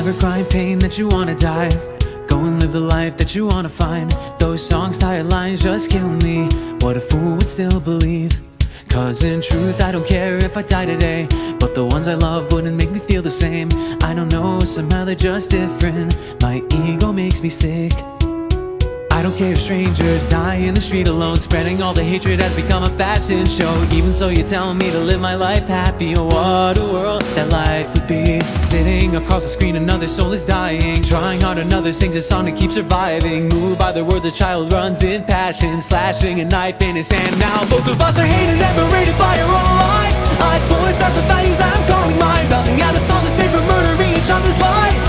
ever cry in pain that you wanna die? Go and live the life that you wanna find. Those songs, tired lines just kill me. What a fool would still believe. Cause in truth, I don't care if I die today. But the ones I love wouldn't make me feel the same. I don't know, somehow they're just different. My ego makes me sick. I don't care if strangers die in the street alone Spreading all the hatred has become a fashion show. Even so you tell me to live my life happy. Oh what a world that life would be. Sitting across the screen another soul is dying. Trying hard another sings a song to keep surviving. Moved by the words a child runs in passion. Slashing a knife in his hand. Now both of us are hated and berated by our own lives I force out the values that I'm calling mine. Bouncing out a song that's made for murdering each other's life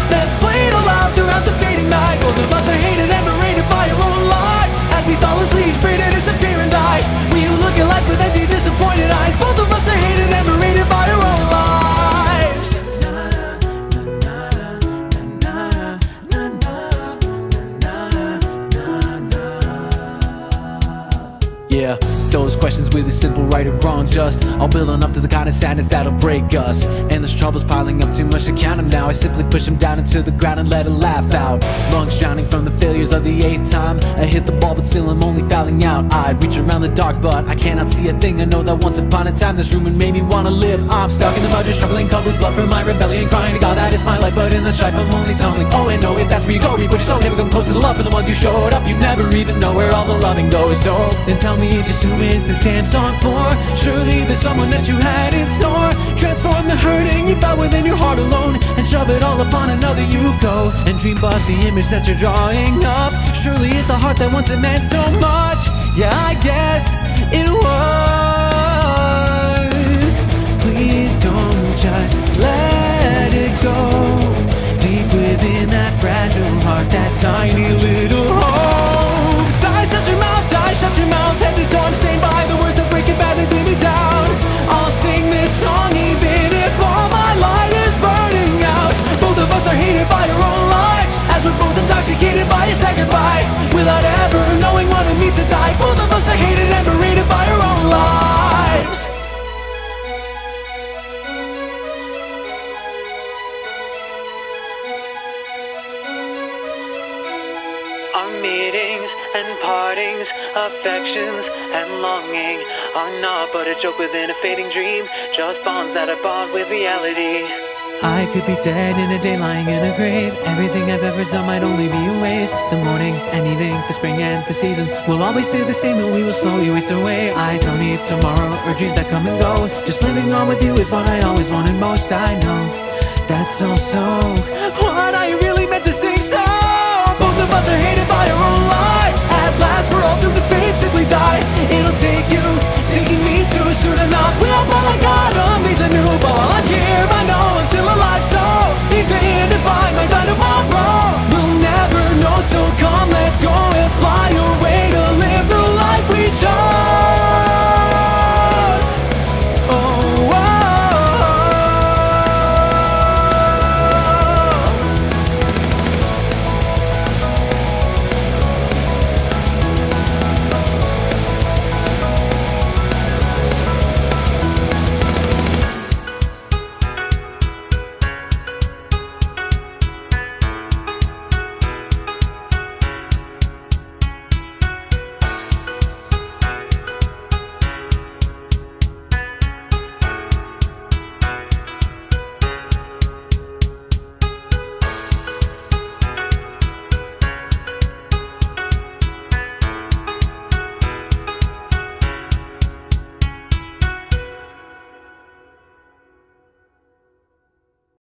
Yeah, those questions with a simple right or wrong just all building up to the kind of sadness that'll break us. And Endless troubles piling up too much to count them now. I simply push them down into the ground and let it laugh out. Lungs drowning from the failures of the eighth time. I hit the ball, but still I'm only fouling out. I'd reach around the dark, but I cannot see a thing. I know that once upon a time this room would made me wanna live. I'm stuck in the mud, just struggling, covered with blood from my rebellion, crying to God that it's my life. But in the strife, I'm only tumbling. Oh, and no, if that's where you go, you sow. Never come close to the love for the ones who showed up. You never even know where all the loving goes. So then tell me just who is this damn song for? Surely there's someone that you had in store. Transform the hurting you felt within your heart alone and shove it all upon another. You go and dream but the image that you're drawing up. Surely it's the heart that once it meant so much. Yeah, I guess it was. Please don't just let Our meetings and partings, affections and longing are not but a joke within a fading dream, just bonds that are bought with reality. I could be dead in a day lying in a grave. Everything I've ever done might only be a waste. The morning and evening, the spring and the seasons will always stay the same, and we will slowly waste away. I don't need tomorrow or dreams that come and go. Just living on with you is what I always wanted most. I know that's also